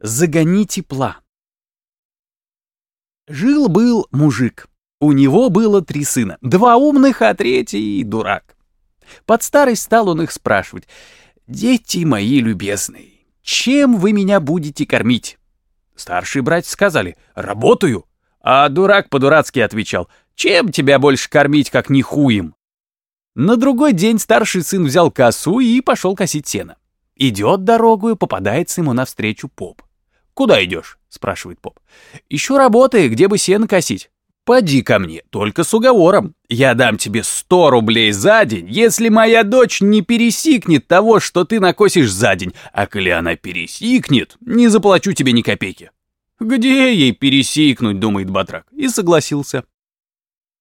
Загони тепла. Жил-был мужик. У него было три сына. Два умных, а третий — дурак. Под старость стал он их спрашивать. «Дети мои любезные, чем вы меня будете кормить?» Старшие братья сказали «Работаю». А дурак по-дурацки отвечал «Чем тебя больше кормить, как не хуем?» На другой день старший сын взял косу и пошел косить сено. Идет дорогою, попадается ему навстречу поп. «Куда идешь?» — спрашивает поп. «Ищу работы, где бы сено косить». «Поди ко мне, только с уговором. Я дам тебе сто рублей за день, если моя дочь не пересикнет того, что ты накосишь за день, а коли она пересикнет, не заплачу тебе ни копейки». «Где ей пересикнуть?» — думает Батрак, и согласился.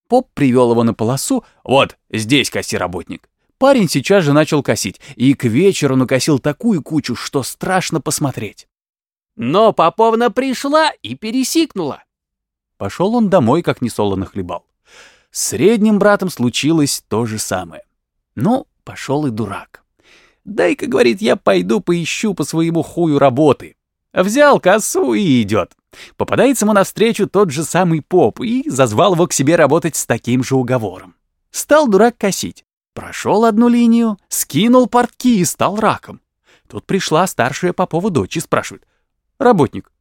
Поп привел его на полосу. «Вот, здесь коси работник». Парень сейчас же начал косить, и к вечеру накосил такую кучу, что страшно посмотреть. Но Поповна пришла и пересикнула. Пошел он домой, как несолоно хлебал. С средним братом случилось то же самое. Ну, пошел и дурак. Дай-ка, говорит, я пойду поищу по своему хую работы. Взял косу и идет. Попадается ему навстречу тот же самый поп и зазвал его к себе работать с таким же уговором. Стал дурак косить. Прошел одну линию, скинул портки и стал раком. Тут пришла старшая Попова дочь и спрашивает. Работник,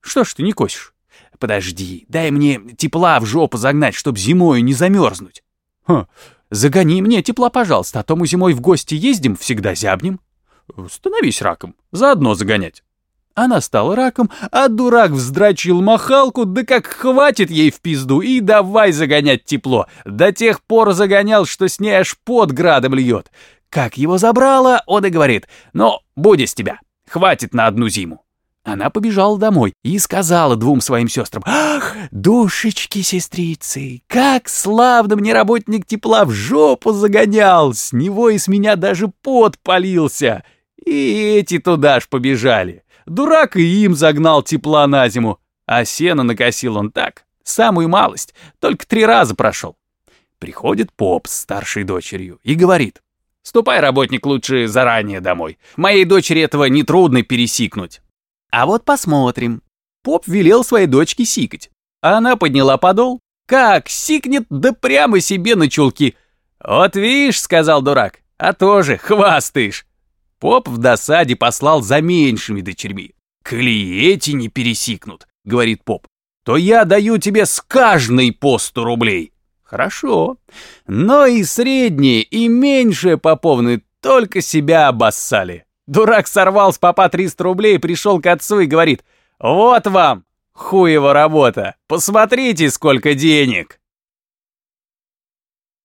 что ж ты не косишь? Подожди, дай мне тепла в жопу загнать, чтоб зимою не замерзнуть. Ха, загони мне тепла, пожалуйста, а то мы зимой в гости ездим, всегда зябнем. Становись раком, заодно загонять. Она стала раком, а дурак вздрачил махалку, да как хватит ей в пизду, и давай загонять тепло. До тех пор загонял, что с ней аж под градом льет. Как его забрало, он и говорит, ну, будь из тебя, хватит на одну зиму. Она побежала домой и сказала двум своим сестрам, «Ах, душечки, сестрицы, как славно мне работник тепла в жопу загонял, с него и с меня даже пот полился». И эти туда ж побежали. Дурак и им загнал тепла на зиму, а сено накосил он так, самую малость, только три раза прошел. Приходит поп с старшей дочерью и говорит, «Ступай, работник, лучше заранее домой. Моей дочери этого нетрудно пересикнуть». А вот посмотрим. Поп велел своей дочке сикать. Она подняла подол. Как сикнет, да прямо себе на чулки. «Вот видишь», — сказал дурак, — «а тоже хвастаешь». Поп в досаде послал за меньшими дочерьми. «Коли не пересикнут», — говорит поп, — «то я даю тебе с каждой по сто рублей». Хорошо. Но и средние, и меньшие поповны только себя обоссали. Дурак сорвал с папа 300 рублей, пришел к отцу и говорит, «Вот вам, хуева работа, посмотрите, сколько денег!»